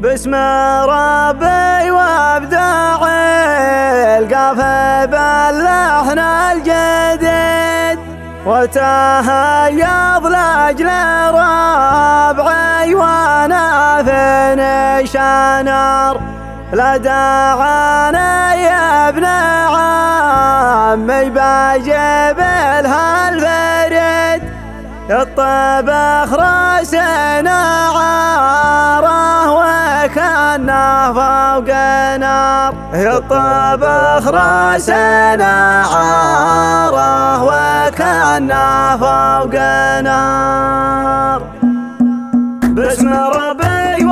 باسم ربي وابدع القافة باللحن الجديد. وتهيض لاجل ربعي وأنا في نشانر لا دعاني يا ابن عمي بجيب لها الفريد الطبخ راسنا كنا فوق نار. الطبخ راسنا عاره وكنا فوق نار. باسم ربي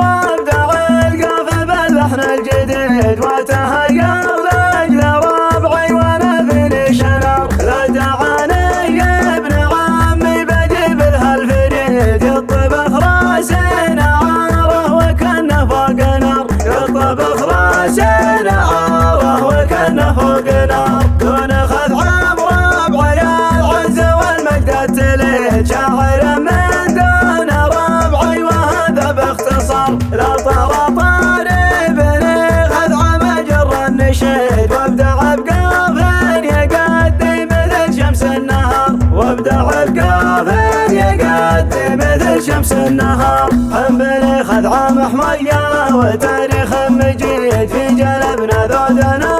وتاريخ مجيد في جلبنا ذودنا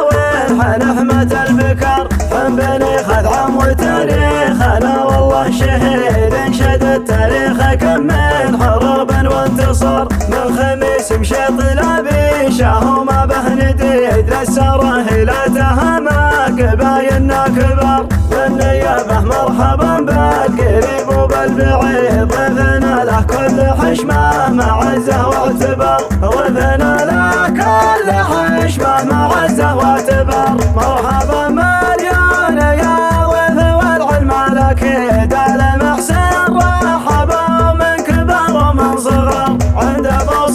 حنحمة الفكر حنبلي خذ عم وتاريخنا والله شهيد انشد التاريخ كم من حروب وانتصار. من خميس مشيط لابي شاه ما به نديد للسره لا تهمك قبايلنا كبار بالنيابه مرحبا بالقريب وبالبعيد ضيفنا له كل حشمه معزه واعتبار ضيفنا له كل حشمه معزه واعتبار مرحبا مليون يا ضيف والعلم لك دال محسن رحبا من كبر ومن صغر عند ابو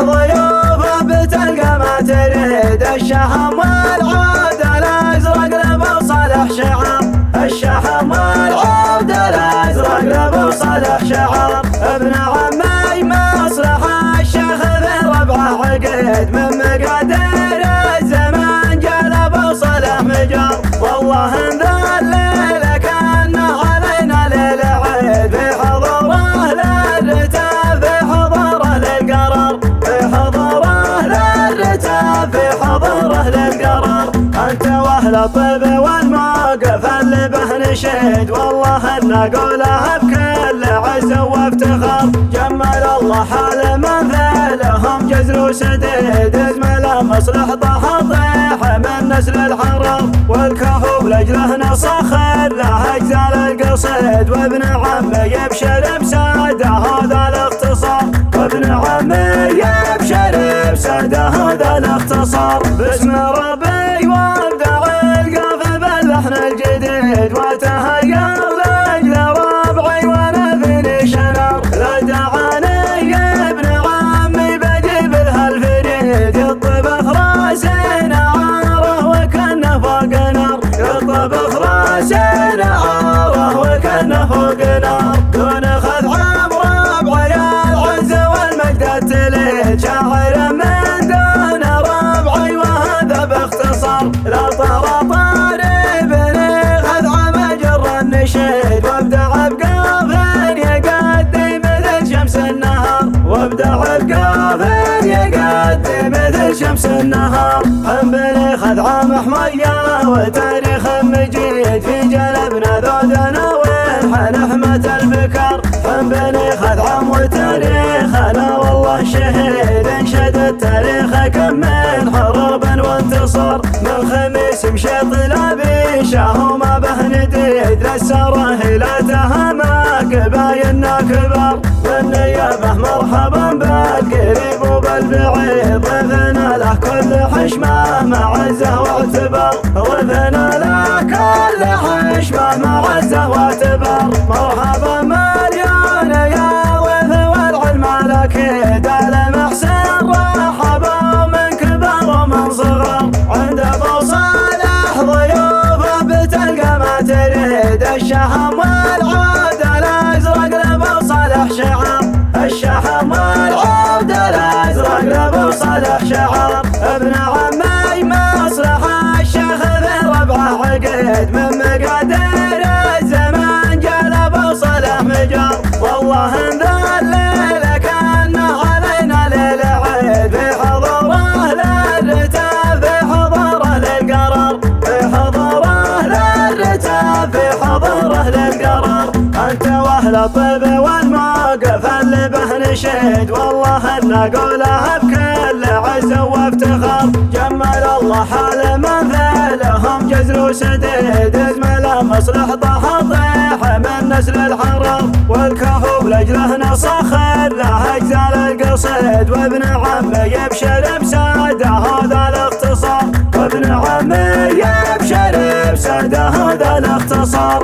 ضيوفه بتلقى ما تريد الشهم الطيب والموقف اللي به نشيد والله ان قولها بكل عز وافتخار جمل الله حال من ذلهم جزر وسديد ازمل مصلح طه طيح من نسل الحرار والكهوب لاجله نصخر له اجزال القصيد وابن عمي يبشر بساده هذا الاختصار وابن عمي يبشر بساده هذا الاختصار باسم الجديد وتهيأ شمس النهار حنبلي خذ عام حمية وتاريخ مجيد في جلبنا ذودنا حنحمة الفكر حنبلي خذ عام وتاريخنا والله شهيد. انشد التاريخ كم من حروب وانتصار. من خميس مشيط لابي شاه ما به نديد للسره لا تهمك قبايلنا كبار. بالنيابه مرحبا بالقريب وبالبعيد كل حشمة معزه واعتبار ضيفنا له كل حشمة معزه واعتبار مرحبا مليون يا ضيف والعلم لك دال محسن رحبا من كبر ومن صغر. عند ابو صالح ضيوفه بتلقى ما تريد الشهم الطيب والموقف اللي به نشيد والله ان اقولها بكل عز وافتخار جمل الله حال مثلهم جزر وسديد اجمل مصلح طه طيح من نسل الحرار والكهوب لاجله نصخر له اجزال القصيد وابن عمي يبشر بساده هذا الاختصار وابن عمي يبشر بساده هذا الاختصار.